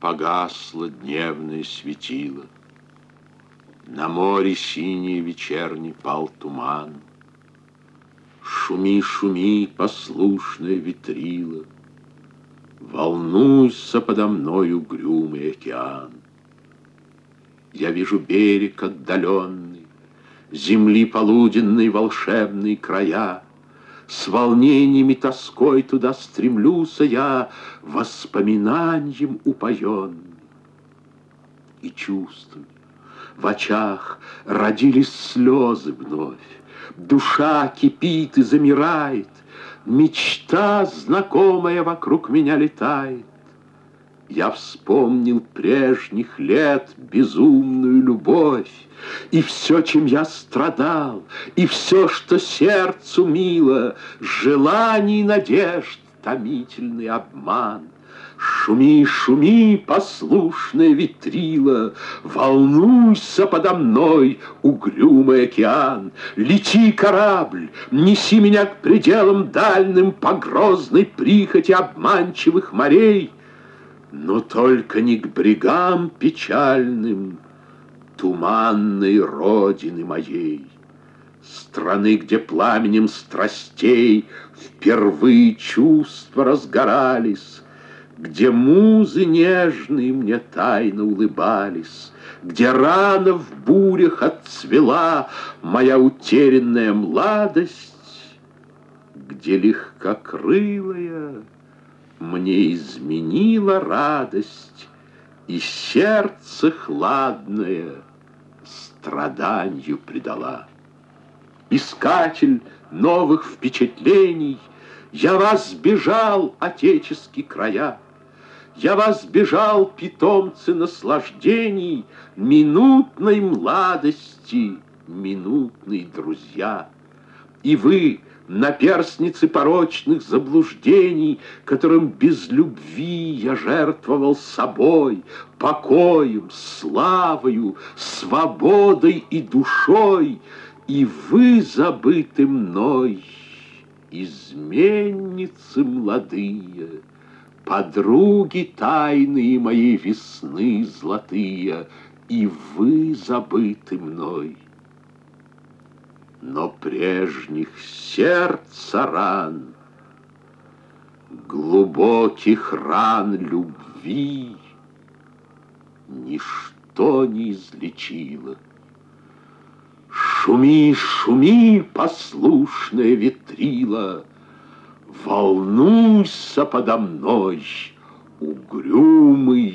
Погасло дневное светило, На море синий вечерний пал туман. Шуми, шуми, послушная ветрила, Волнуйся подо мной угрюмый океан. Я вижу берег отдаленный, Земли полуденной волшебные края, С волнениями тоской туда стремлюся я, Воспоминанием упоенный. И чувствую, в очах родились слезы вновь, Душа кипит и замирает, Мечта знакомая вокруг меня летает. Я вспомнил прежних лет безумную любовь, И все, чем я страдал, и все, что сердцу мило, Желаний, надежд, томительный обман — Шуми, шуми, послушная ветрила, Волнуйся подо мной, угрюмый океан. Лети, корабль, неси меня к пределам дальним По грозной прихоти обманчивых морей, Но только не к брегам печальным Туманной родины моей. Страны, где пламенем страстей Впервые чувства разгорались, где музы нежные мне тайно улыбались, Где рано в бурях отцвела моя утерянная младость, Где легкокрылая мне изменила радость, И сердце хладное страданию предала. Искатель новых впечатлений, Я вас бежал, отеческие края, я вас бежал, питомцы наслаждений, Минутной младости, минутные друзья. И вы, наперстницы порочных заблуждений, Которым без любви я жертвовал собой, Покоем, славою, свободой и душой, И вы, забыты мной, изменницы молодые, Подруги тайные моей весны золотые, И вы забыты мной. Но прежних сердца ран, Глубоких ран любви Ничто не излечило. Шуми, шуми, послушная ветрила, Волнуйся подо мной, угрюмый